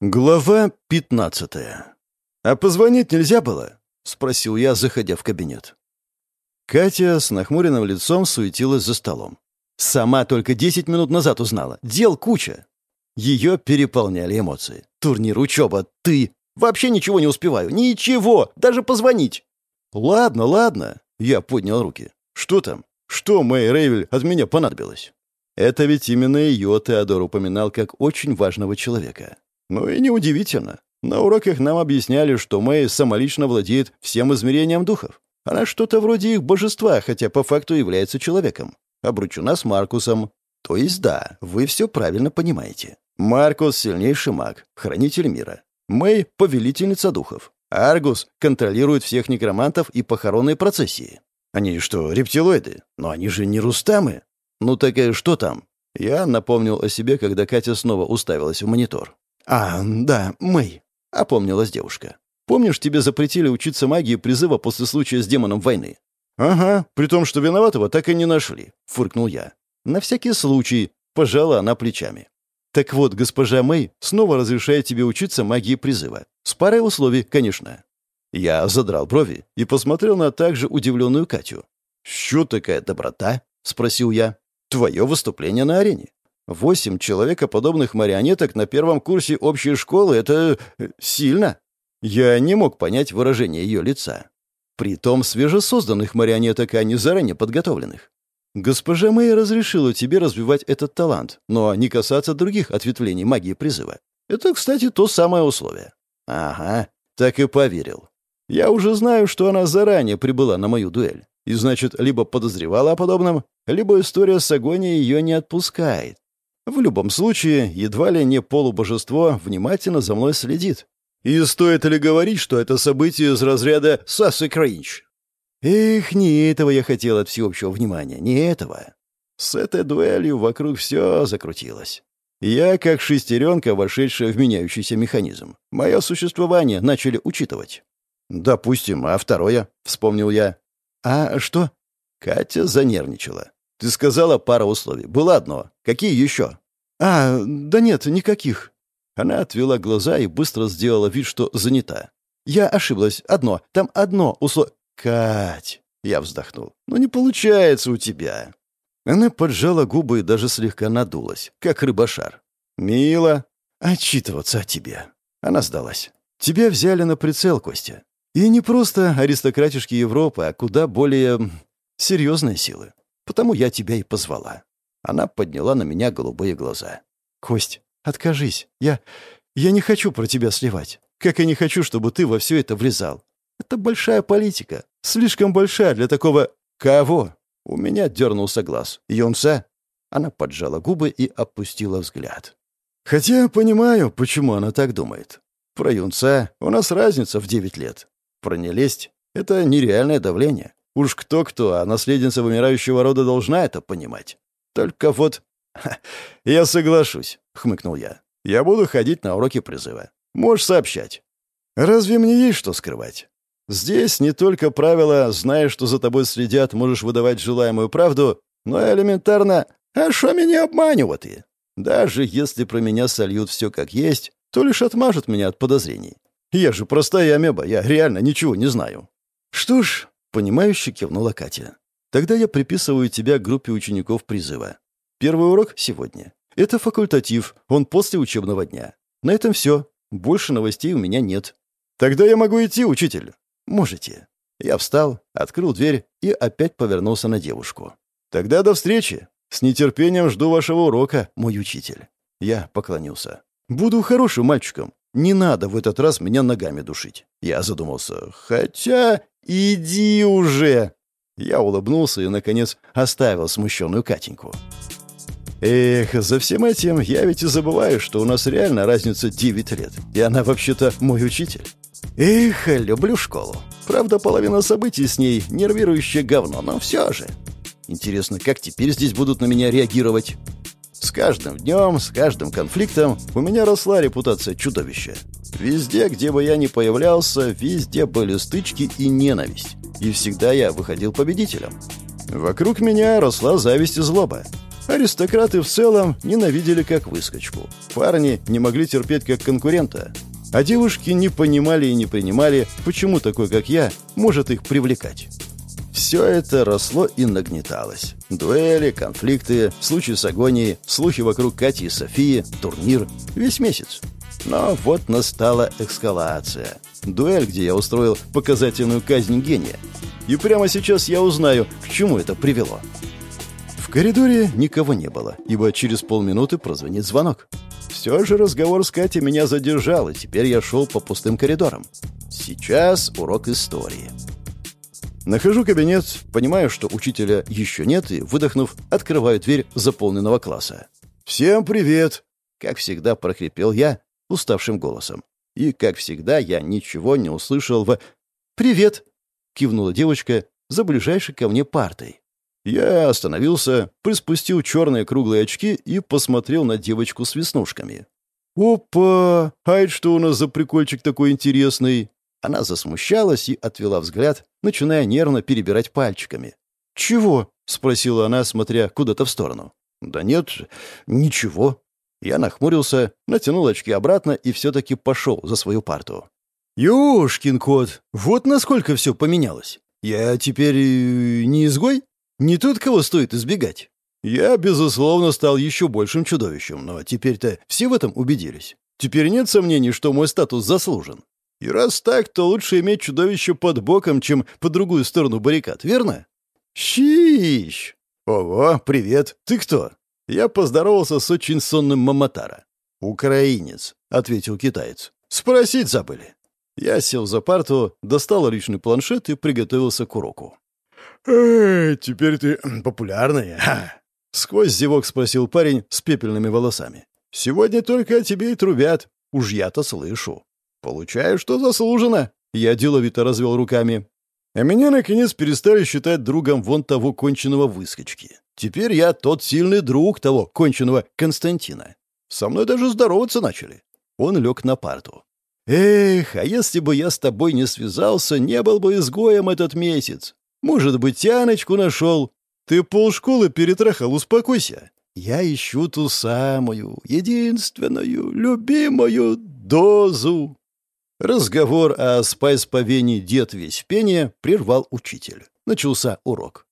Глава пятнадцатая. «А позвонить нельзя было?» — спросил я, заходя в кабинет. Катя с нахмуренным лицом суетилась за столом. Сама только десять минут назад узнала. Дел куча. Ее переполняли эмоции. Турнир, учеба, ты. Вообще ничего не успеваю. Ничего. Даже позвонить. Ладно, ладно. Я поднял руки. Что там? Что Мэй Рейвель от меня понадобилось? Это ведь именно ее Теодор упоминал как очень важного человека. Ну и неудивительно. На уроках нам объясняли, что Мэй самолично владеет всем измерением духов. Она что-то вроде их божества, хотя по факту является человеком. Обручена с Маркусом. То есть да, вы все правильно понимаете. Маркус — сильнейший маг, хранитель мира. Мэй — повелительница духов. Аргус контролирует всех некромантов и похоронные процессии. Они что, рептилоиды? Но они же не рустамы. Ну так и что там? Я напомнил о себе, когда Катя снова уставилась в монитор. «А, да, Мэй», — опомнилась девушка. «Помнишь, тебе запретили учиться магии призыва после случая с демоном войны?» «Ага, при том, что виноватого так и не нашли», — фыркнул я. «На всякий случай», — пожала она плечами. «Так вот, госпожа Мэй снова разрешает тебе учиться магии призыва. С парой условий, конечно». Я задрал брови и посмотрел на также удивленную Катю. «Что такая доброта?» — спросил я. «Твое выступление на арене. Восемь человекоподобных марионеток на первом курсе общей школы — это э, сильно. Я не мог понять выражение ее лица. Притом свежесозданных марионеток, а не заранее подготовленных. Госпожа Мэй разрешила тебе развивать этот талант, но не касаться других ответвлений магии призыва. Это, кстати, то самое условие. Ага, так и поверил. Я уже знаю, что она заранее прибыла на мою дуэль. И значит, либо подозревала о подобном, либо история с агонией ее не отпускает. В любом случае, едва ли не полубожество внимательно за мной следит. И стоит ли говорить, что это событие из разряда «Сасы Кринч»? Эх, не этого я хотел от всеобщего внимания, не этого. С этой дуэлью вокруг все закрутилось. Я как шестеренка, вошедшая в меняющийся механизм. Мое существование начали учитывать. «Допустим, а второе?» — вспомнил я. «А что?» Катя занервничала. Ты сказала пара условий. Было одно. Какие еще? А, да нет, никаких. Она отвела глаза и быстро сделала вид, что занята. Я ошиблась. Одно. Там одно условие. Кать. Я вздохнул. Ну не получается у тебя. Она поджала губы и даже слегка надулась, как рыбошар. «Мила, отчитываться о тебе». Она сдалась. «Тебя взяли на прицел, Костя. И не просто аристократишки Европы, а куда более серьезные силы. Потому я тебя и позвала». Она подняла на меня голубые глаза. «Кость, откажись. Я... я не хочу про тебя сливать. Как и не хочу, чтобы ты во все это влезал. Это большая политика. Слишком большая для такого... Кого?» У меня дернулся глаз. «Юнца?» Она поджала губы и опустила взгляд. «Хотя понимаю, почему она так думает. Про юнца у нас разница в девять лет. Про нелесть — это нереальное давление. Уж кто-кто, а наследница вымирающего рода должна это понимать. Только вот... «Я соглашусь», — хмыкнул я. «Я буду ходить на уроки призыва. Можешь сообщать». «Разве мне есть что скрывать?» «Здесь не только правило «знаешь, что за тобой следят, можешь выдавать желаемую правду», но и элементарно «а что меня обманывать?» Даже если про меня сольют все как есть, то лишь отмажут меня от подозрений. Я же простая амеба, я реально ничего не знаю. Что ж, Понимающе кивнула Катя. «Тогда я приписываю тебя к группе учеников призыва. Первый урок сегодня. Это факультатив, он после учебного дня. На этом все. Больше новостей у меня нет». «Тогда я могу идти, учитель?» «Можете». Я встал, открыл дверь и опять повернулся на девушку. «Тогда до встречи. С нетерпением жду вашего урока, мой учитель». Я поклонился. «Буду хорошим мальчиком. Не надо в этот раз меня ногами душить». Я задумался. «Хотя «Иди уже!» Я улыбнулся и, наконец, оставил смущенную Катеньку. Эх, за всем этим я ведь и забываю, что у нас реально разница 9 лет, и она вообще-то мой учитель. Эх, люблю школу. Правда, половина событий с ней нервирующее говно, но все же. Интересно, как теперь здесь будут на меня реагировать? С каждым днем, с каждым конфликтом у меня росла репутация чудовища. Везде, где бы я ни появлялся, везде были стычки и ненависть. И всегда я выходил победителем. Вокруг меня росла зависть и злоба. Аристократы в целом ненавидели как выскочку. Парни не могли терпеть как конкурента. А девушки не понимали и не принимали, почему такой, как я, может их привлекать. Все это росло и нагнеталось. Дуэли, конфликты, случаи с агонией, слухи вокруг Кати и Софии, турнир. Весь месяц. Но вот настала эскалация. Дуэль, где я устроил показательную казнь гения. И прямо сейчас я узнаю, к чему это привело. В коридоре никого не было, ибо через полминуты прозвонит звонок. Все же разговор с Катей меня задержал, и теперь я шел по пустым коридорам. Сейчас урок истории. Нахожу кабинет, понимаю, что учителя еще нет, и, выдохнув, открываю дверь заполненного класса. «Всем привет!» Как всегда прохрипел я уставшим голосом. И, как всегда, я ничего не услышал в «Привет!» — кивнула девочка за ближайшей ко мне партой. Я остановился, приспустил черные круглые очки и посмотрел на девочку с веснушками. «Опа! А это что у нас за прикольчик такой интересный?» Она засмущалась и отвела взгляд, начиная нервно перебирать пальчиками. «Чего?» — спросила она, смотря куда-то в сторону. «Да нет, ничего». Я нахмурился, натянул очки обратно и все-таки пошел за свою парту. «Ёшкин кот, вот насколько все поменялось. Я теперь э, не изгой?» Не тот, кого стоит избегать. Я, безусловно, стал еще большим чудовищем, но теперь-то все в этом убедились. Теперь нет сомнений, что мой статус заслужен. И раз так, то лучше иметь чудовище под боком, чем по другую сторону баррикад, верно? Щищ! Ого, привет. Ты кто? Я поздоровался с очень сонным Маматара. «Украинец», — ответил китаец. «Спросить забыли». Я сел за парту, достал личный планшет и приготовился к уроку. «Эй, теперь ты популярный, а?» Сквозь зевок спросил парень с пепельными волосами. «Сегодня только о тебе и трубят. Уж я-то слышу. Получаю, что заслужено». Я деловито развел руками. А меня, наконец, перестали считать другом вон того конченого выскочки. Теперь я тот сильный друг того конченого Константина. Со мной даже здороваться начали. Он лег на парту. «Эх, а если бы я с тобой не связался, не был бы изгоем этот месяц. Может быть, тяночку нашел. Ты полшколы перетрахал, успокойся. Я ищу ту самую, единственную, любимую дозу. Разговор о спайс-повене «Дед весь в пене» прервал учитель. Начался урок.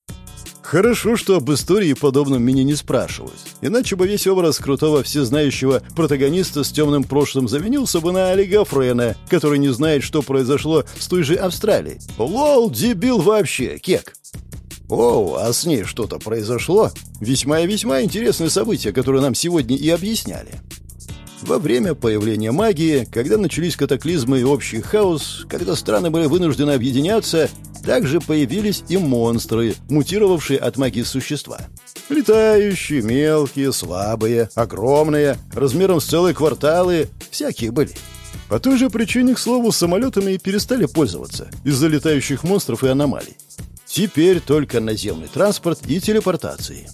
Хорошо, что об истории подобном меня не спрашивают. Иначе бы весь образ крутого всезнающего протагониста с темным прошлым заменился бы на Олега Френа, который не знает, что произошло с той же Австралией. Лол, дебил вообще, кек. Оу, а с ней что-то произошло? Весьма и весьма интересное событие, которое нам сегодня и объясняли. Во время появления магии, когда начались катаклизмы и общий хаос, когда страны были вынуждены объединяться, также появились и монстры, мутировавшие от магии существа. Летающие, мелкие, слабые, огромные, размером с целые кварталы, всякие были. По той же причине, к слову, самолетами и перестали пользоваться из-за летающих монстров и аномалий. Теперь только наземный транспорт и телепортации.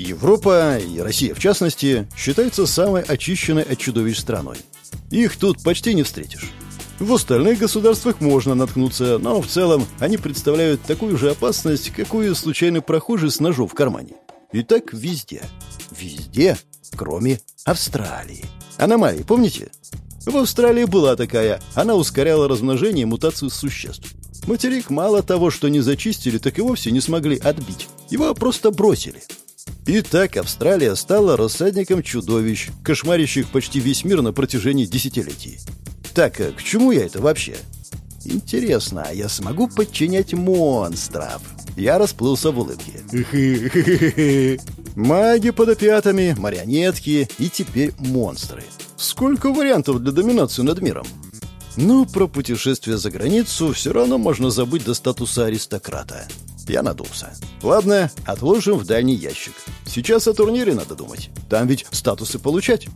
Европа, и Россия в частности, считается самой очищенной от чудовищ страной. Их тут почти не встретишь. В остальных государствах можно наткнуться, но в целом они представляют такую же опасность, какую случайный прохожий с ножом в кармане. И так везде. Везде, кроме Австралии. Аномалии, помните? В Австралии была такая. Она ускоряла размножение и мутацию существ. Материк мало того, что не зачистили, так и вовсе не смогли отбить. Его просто бросили. И так Австралия стала рассадником чудовищ, кошмарящих почти весь мир на протяжении десятилетий. Так, э, к чему я это вообще? Интересно, а я смогу подчинять монстров? Я расплылся в улыбке. Маги под опятами, марионетки и теперь монстры. Сколько вариантов для доминации над миром? Ну, про путешествие за границу все равно можно забыть до статуса аристократа. Я надулся. Ладно, отложим в дальний ящик. Сейчас о турнире надо думать. Там ведь статусы получать.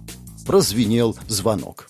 Прозвенел звонок.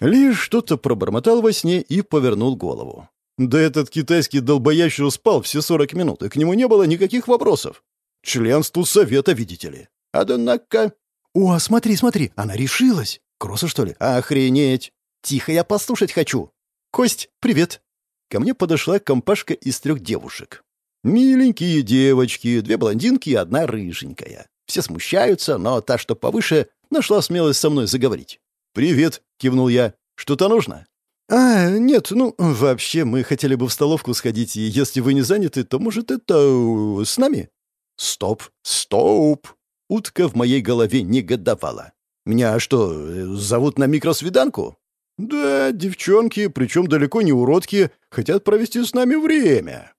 Лишь что-то пробормотал во сне и повернул голову. Да этот китайский долбоящер спал все 40 минут, и к нему не было никаких вопросов. Членству совета, видите ли. Однако... «О, смотри, смотри, она решилась!» «Кросса, что ли? Охренеть!» «Тихо, я послушать хочу!» «Кость, привет!» Ко мне подошла компашка из трех девушек. Миленькие девочки, две блондинки и одна рыженькая. Все смущаются, но та, что повыше, нашла смелость со мной заговорить. «Привет», — кивнул я. «Что-то нужно?» «А, нет, ну, вообще, мы хотели бы в столовку сходить, и если вы не заняты, то, может, это... Э, с нами?» «Стоп, стоп!» Утка в моей голове негодовала. «Меня что, э, зовут на микросвиданку?» «Да, девчонки, причем далеко не уродки, хотят провести с нами время».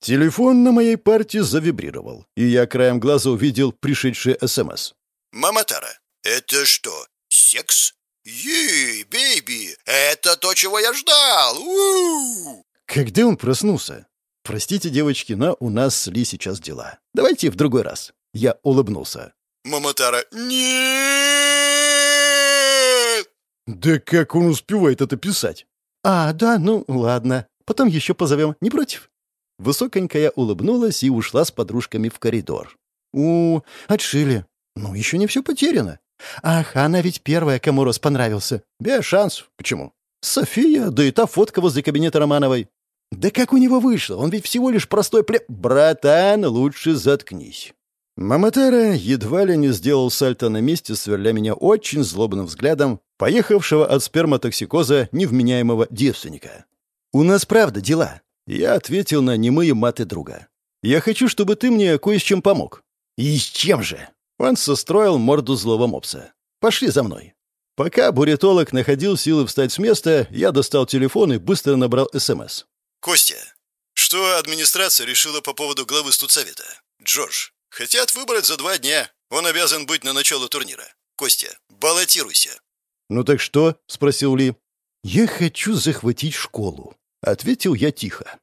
Телефон на моей партии завибрировал, и я краем глаза увидел пришедший СМС. «Маматара, это что, секс?» «Ей, бейби, это то, чего я ждал! У -у -у Когда он проснулся? Простите, девочки, но у нас с Ли сейчас дела. Давайте в другой раз. Я улыбнулся. Маматара, нет! Да как он успевает это писать? А, да, ну ладно. Потом еще позовем, не против? Высоконькая улыбнулась и ушла с подружками в коридор. У, отшили. Ну, еще не все потеряно. «Ах, она ведь первая, кому Рос понравился. Без шансов. Почему?» «София, да и та фотка возле кабинета Романовой». «Да как у него вышло? Он ведь всего лишь простой пле...» «Братан, лучше заткнись». Маматера едва ли не сделал сальто на месте, сверля меня очень злобным взглядом, поехавшего от сперматоксикоза невменяемого девственника. «У нас правда дела». Я ответил на немые маты друга. «Я хочу, чтобы ты мне кое с чем помог». «И с чем же?» Он состроил морду злого мопса. «Пошли за мной». Пока буритолог находил силы встать с места, я достал телефон и быстро набрал СМС. «Костя, что администрация решила по поводу главы студсовета? Джордж, хотят выбрать за два дня. Он обязан быть на начало турнира. Костя, баллотируйся». «Ну так что?» — спросил Ли. «Я хочу захватить школу», — ответил я тихо.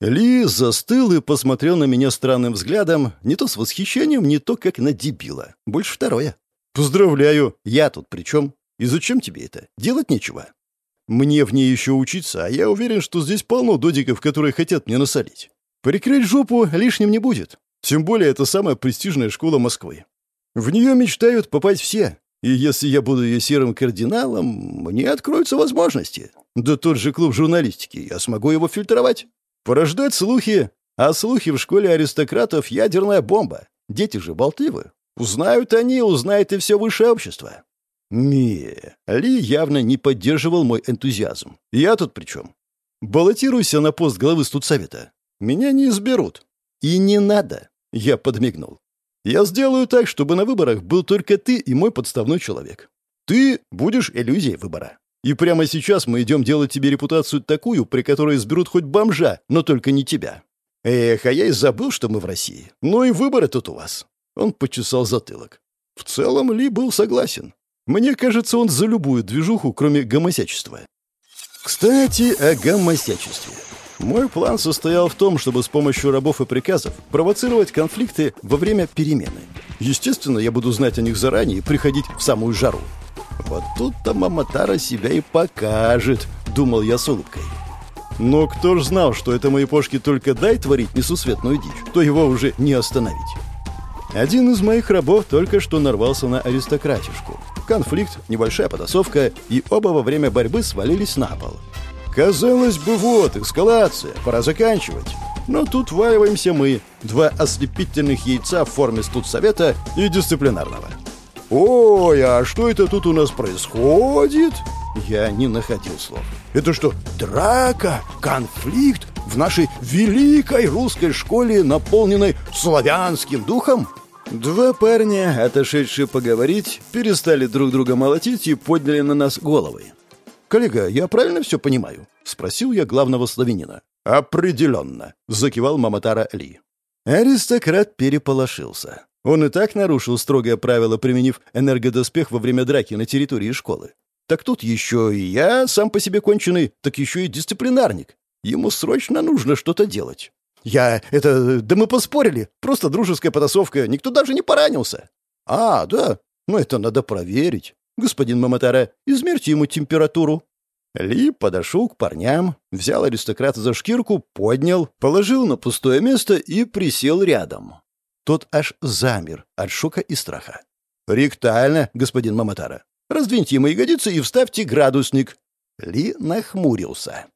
Ли застыл и посмотрел на меня странным взглядом, не то с восхищением, не то как на дебила. Больше второе. «Поздравляю! Я тут при чем? И зачем тебе это? Делать нечего». «Мне в ней еще учиться, а я уверен, что здесь полно додиков, которые хотят мне насолить. Прикрыть жопу лишним не будет. Тем более это самая престижная школа Москвы. В нее мечтают попасть все. И если я буду ее серым кардиналом, мне откроются возможности. Да тот же клуб журналистики, я смогу его фильтровать. Порождать слухи. А слухи в школе аристократов — ядерная бомба. Дети же болтливы. Узнают они, узнает и все высшее общество. Не, Ли явно не поддерживал мой энтузиазм. Я тут при чем? Баллотируйся на пост главы студсовета. Меня не изберут. И не надо. Я подмигнул. Я сделаю так, чтобы на выборах был только ты и мой подставной человек. Ты будешь иллюзией выбора. И прямо сейчас мы идем делать тебе репутацию такую, при которой изберут хоть бомжа, но только не тебя. Эх, а я и забыл, что мы в России. Ну и выборы тут у вас. Он почесал затылок. В целом Ли был согласен. Мне кажется, он за любую движуху, кроме гомосячества. Кстати, о гомосячестве. Мой план состоял в том, чтобы с помощью рабов и приказов провоцировать конфликты во время перемены. Естественно, я буду знать о них заранее и приходить в самую жару. Вот тут-то Маматара себя и покажет, думал я с улыбкой. Но кто ж знал, что это мои пошки только дай творить несусветную дичь, то его уже не остановить. Один из моих рабов только что нарвался на аристократишку. Конфликт, небольшая потасовка, и оба во время борьбы свалились на пол. Казалось бы, вот, эскалация, пора заканчивать. Но тут валиваемся мы, два ослепительных яйца в форме студсовета и дисциплинарного. «Ой, а что это тут у нас происходит?» Я не находил слов. «Это что, драка? Конфликт? В нашей великой русской школе, наполненной славянским духом?» Два парня, отошедшие поговорить, перестали друг друга молотить и подняли на нас головы. «Коллега, я правильно все понимаю?» — спросил я главного славянина. «Определенно», — закивал Маматара Ли. Аристократ переполошился. Он и так нарушил строгое правило, применив энергодоспех во время драки на территории школы. Так тут еще и я, сам по себе конченый, так еще и дисциплинарник. Ему срочно нужно что-то делать. Я... это... да мы поспорили. Просто дружеская потасовка. Никто даже не поранился. А, да. Ну это надо проверить. Господин Маматара, измерьте ему температуру. Ли подошел к парням, взял аристократа за шкирку, поднял, положил на пустое место и присел рядом. Тот аж замер от шока и страха. «Ректально, господин Маматара. Раздвиньте ему ягодицы и вставьте градусник». Ли нахмурился.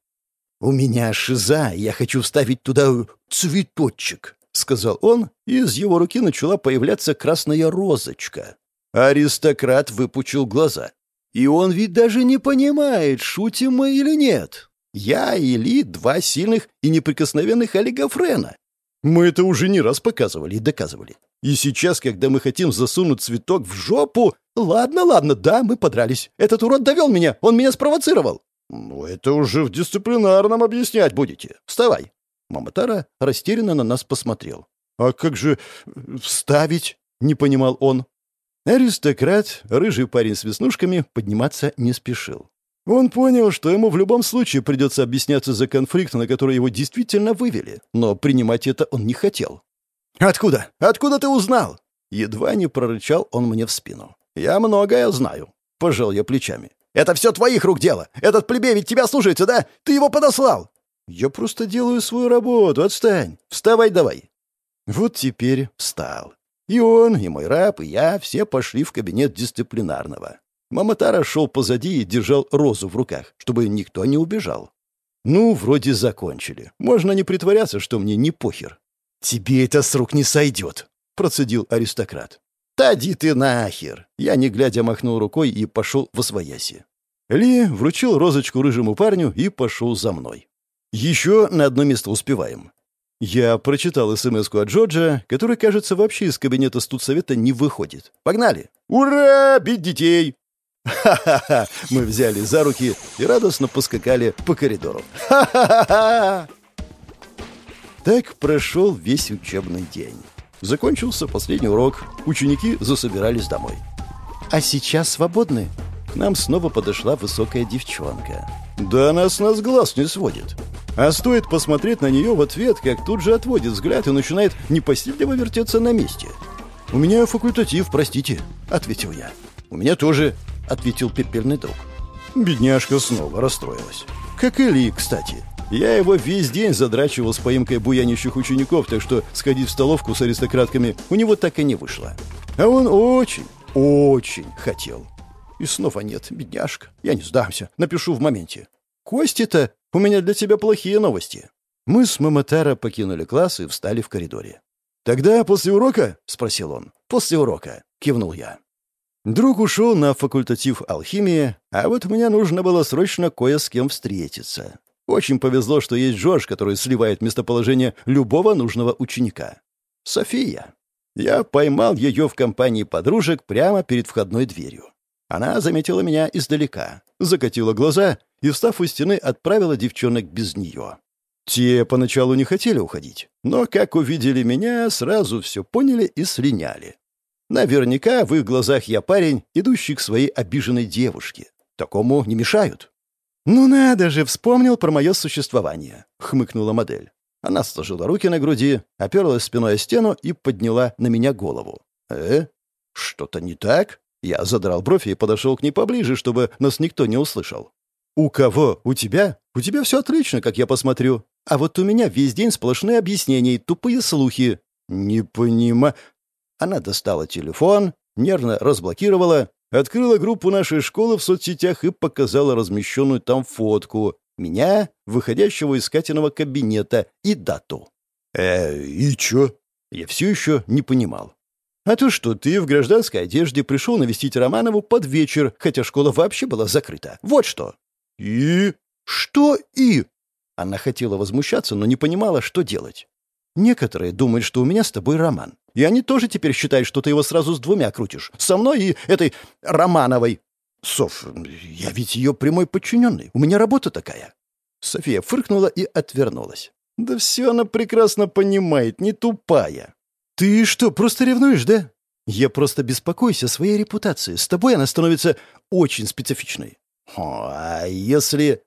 «У меня шиза, я хочу вставить туда цветочек». сказал он, и из его руки начала появляться красная розочка. Аристократ выпучил глаза. И он ведь даже не понимает, шутим мы или нет. Я и Ли — два сильных и неприкосновенных олигофрена. Мы это уже не раз показывали и доказывали. И сейчас, когда мы хотим засунуть цветок в жопу... Ладно, ладно, да, мы подрались. Этот урод довел меня, он меня спровоцировал. Ну, это уже в дисциплинарном объяснять будете. Вставай. Маматара растерянно на нас посмотрел. А как же вставить? Не понимал он. Аристократ, рыжий парень с веснушками, подниматься не спешил. Он понял, что ему в любом случае придется объясняться за конфликт, на который его действительно вывели, но принимать это он не хотел. «Откуда? Откуда ты узнал?» Едва не прорычал он мне в спину. «Я многое знаю», — пожал я плечами. «Это все твоих рук дело! Этот плебей ведь тебя слушается, да? Ты его подослал!» «Я просто делаю свою работу, отстань! Вставай давай!» Вот теперь встал. И он, и мой раб, и я все пошли в кабинет дисциплинарного. Маматара шел позади и держал розу в руках, чтобы никто не убежал. Ну, вроде закончили. Можно не притворяться, что мне не похер. «Тебе это с рук не сойдет», — процедил аристократ. «Тади ты нахер!» Я, не глядя, махнул рукой и пошел в освояси. Ли вручил розочку рыжему парню и пошел за мной. Еще на одно место успеваем. Я прочитал смс от Джорджа, который, кажется, вообще из кабинета студсовета не выходит. Погнали! Ура! Бить детей! Ха-ха-ха! Мы взяли за руки и радостно поскакали по коридору. Ха-ха-ха! Так прошел весь учебный день. Закончился последний урок. Ученики засобирались домой. «А сейчас свободны?» К нам снова подошла высокая девчонка. «Да она с нас глаз не сводит». А стоит посмотреть на нее в ответ, как тут же отводит взгляд и начинает непосильно вертеться на месте. «У меня факультатив, простите», — ответил я. «У меня тоже», — ответил пепельный друг. Бедняжка снова расстроилась. Как и Ли, кстати. Я его весь день задрачивал с поимкой буянищих учеников, так что сходить в столовку с аристократками у него так и не вышло. А он очень, очень хотел. И снова нет, бедняжка. Я не сдамся, напишу в моменте. Кости-то, у меня для тебя плохие новости. Мы с Маматара покинули класс и встали в коридоре. «Тогда после урока?» — спросил он. «После урока», — кивнул я. Друг ушел на факультатив алхимии, а вот мне нужно было срочно кое с кем встретиться. Очень повезло, что есть Джордж, который сливает местоположение любого нужного ученика. София. Я поймал ее в компании подружек прямо перед входной дверью. Она заметила меня издалека, закатила глаза и, встав у стены, отправила девчонок без нее. Те поначалу не хотели уходить, но, как увидели меня, сразу все поняли и слиняли. Наверняка в их глазах я парень, идущий к своей обиженной девушке. Такому не мешают. «Ну надо же, вспомнил про мое существование», — хмыкнула модель. Она сложила руки на груди, оперлась спиной о стену и подняла на меня голову. «Э? Что-то не так?» Я задрал бровь и подошел к ней поближе, чтобы нас никто не услышал. «У кого? У тебя? У тебя все отлично, как я посмотрю. А вот у меня весь день сплошные объяснения и тупые слухи». «Не понимаю...» Она достала телефон, нервно разблокировала, открыла группу нашей школы в соцсетях и показала размещенную там фотку меня, выходящего из Катиного кабинета, и дату. «Э, и чё?» Я все еще не понимал. «А то, что ты в гражданской одежде пришел навестить Романову под вечер, хотя школа вообще была закрыта. Вот что». «И?» «Что «и»?» Она хотела возмущаться, но не понимала, что делать. «Некоторые думают, что у меня с тобой роман. И они тоже теперь считают, что ты его сразу с двумя крутишь. Со мной и этой Романовой. Соф, я ведь ее прямой подчиненный. У меня работа такая. София фыркнула и отвернулась. Да все она прекрасно понимает, не тупая. Ты что, просто ревнуешь, да? Я просто беспокоюсь о своей репутации. С тобой она становится очень специфичной. О, а если...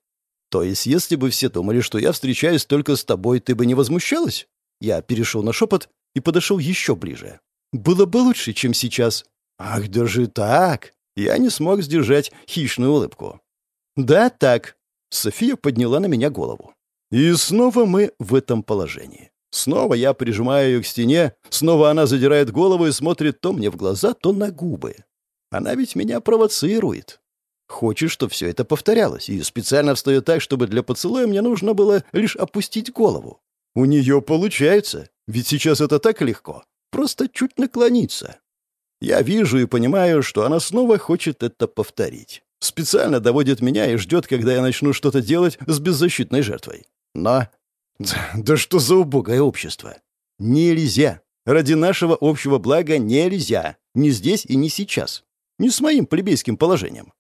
То есть, если бы все думали, что я встречаюсь только с тобой, ты бы не возмущалась? Я перешел на шепот и подошел еще ближе. «Было бы лучше, чем сейчас». «Ах, даже так!» Я не смог сдержать хищную улыбку. «Да, так». София подняла на меня голову. И снова мы в этом положении. Снова я прижимаю ее к стене, снова она задирает голову и смотрит то мне в глаза, то на губы. Она ведь меня провоцирует. Хочет, чтобы все это повторялось, и специально встает так, чтобы для поцелуя мне нужно было лишь опустить голову. У нее получается. Ведь сейчас это так легко. Просто чуть наклониться. Я вижу и понимаю, что она снова хочет это повторить. Специально доводит меня и ждет, когда я начну что-то делать с беззащитной жертвой. Но... Да что за убогое общество? Нельзя. Ради нашего общего блага нельзя. Ни здесь и ни сейчас. Не с моим плебейским положением.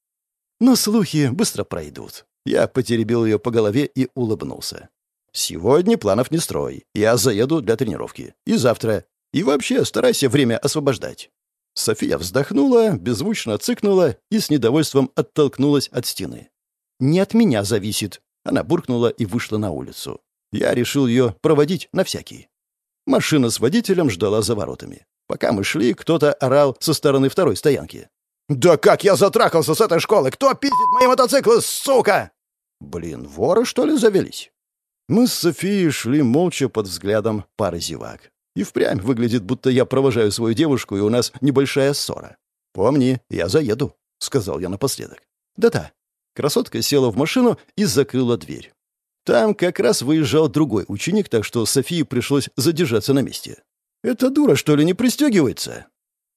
Но слухи быстро пройдут. Я потеребил ее по голове и улыбнулся. «Сегодня планов не строй. Я заеду для тренировки. И завтра. И вообще старайся время освобождать». София вздохнула, беззвучно цыкнула и с недовольством оттолкнулась от стены. «Не от меня зависит», — она буркнула и вышла на улицу. Я решил ее проводить на всякий. Машина с водителем ждала за воротами. Пока мы шли, кто-то орал со стороны второй стоянки. «Да как я затрахался с этой школы! Кто пиздит мои мотоциклы, сука?» «Блин, воры, что ли, завелись?» Мы с Софией шли молча под взглядом пары зевак. И впрямь выглядит, будто я провожаю свою девушку, и у нас небольшая ссора. «Помни, я заеду», — сказал я напоследок. «Да-да». Красотка села в машину и закрыла дверь. Там как раз выезжал другой ученик, так что Софии пришлось задержаться на месте. «Эта дура, что ли, не пристегивается?»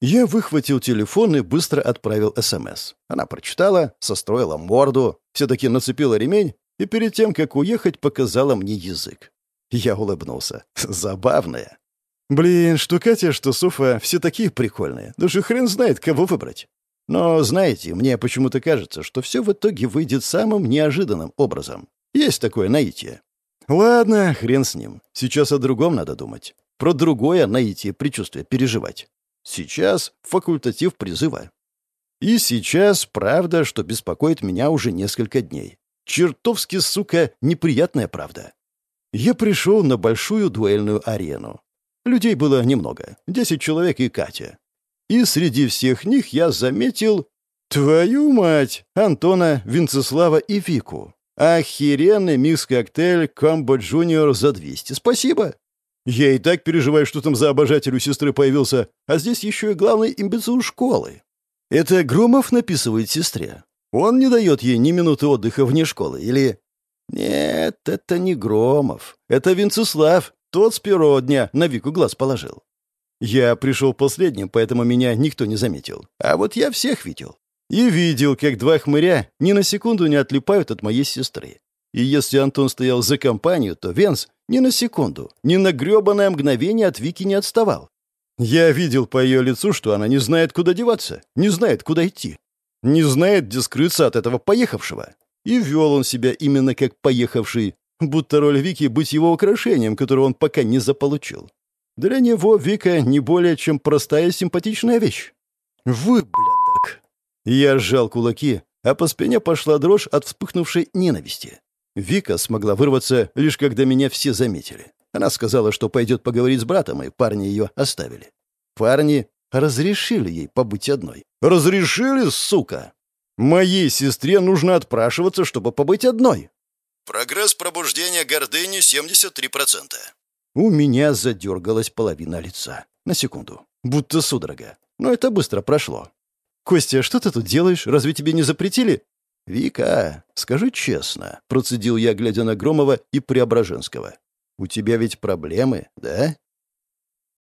Я выхватил телефон и быстро отправил СМС. Она прочитала, состроила морду, все-таки нацепила ремень и перед тем, как уехать, показала мне язык. Я улыбнулся. Забавная. Блин, что Катя, что Софа, все такие прикольные. Даже хрен знает, кого выбрать. Но, знаете, мне почему-то кажется, что все в итоге выйдет самым неожиданным образом. Есть такое наитие. Ладно, хрен с ним. Сейчас о другом надо думать. Про другое наитие, предчувствие, переживать. Сейчас факультатив призыва. И сейчас правда, что беспокоит меня уже несколько дней. Чертовски, сука, неприятная правда. Я пришел на большую дуэльную арену. Людей было немного, десять человек и Катя. И среди всех них я заметил... Твою мать! Антона, Винцеслава и Вику. Охеренный микс-коктейль Комбо Джуниор за 200. Спасибо. Я и так переживаю, что там за обожатель у сестры появился, а здесь еще и главный имбецил школы. Это Громов написывает сестре. Он не дает ей ни минуты отдыха вне школы, или... Нет, это не Громов. Это Винцеслав, тот с первого дня на Вику глаз положил. Я пришел последним, поэтому меня никто не заметил. А вот я всех видел. И видел, как два хмыря ни на секунду не отлипают от моей сестры. И если Антон стоял за компанию, то Венс ни на секунду, ни на гребаное мгновение от Вики не отставал. Я видел по ее лицу, что она не знает, куда деваться, не знает, куда идти. Не знает, где скрыться от этого поехавшего. И вел он себя именно как поехавший, будто роль Вики быть его украшением, которое он пока не заполучил. Для него Вика не более чем простая симпатичная вещь. Вы, блядок. Я сжал кулаки, а по спине пошла дрожь от вспыхнувшей ненависти. Вика смогла вырваться, лишь когда меня все заметили. Она сказала, что пойдет поговорить с братом, и парни ее оставили. Парни разрешили ей побыть одной. Разрешили, сука! Моей сестре нужно отпрашиваться, чтобы побыть одной. Прогресс пробуждения гордыни 73%. У меня задергалась половина лица. На секунду. Будто судорога. Но это быстро прошло. «Костя, что ты тут делаешь? Разве тебе не запретили?» «Вика, скажи честно», — процедил я, глядя на Громова и Преображенского. «У тебя ведь проблемы, да?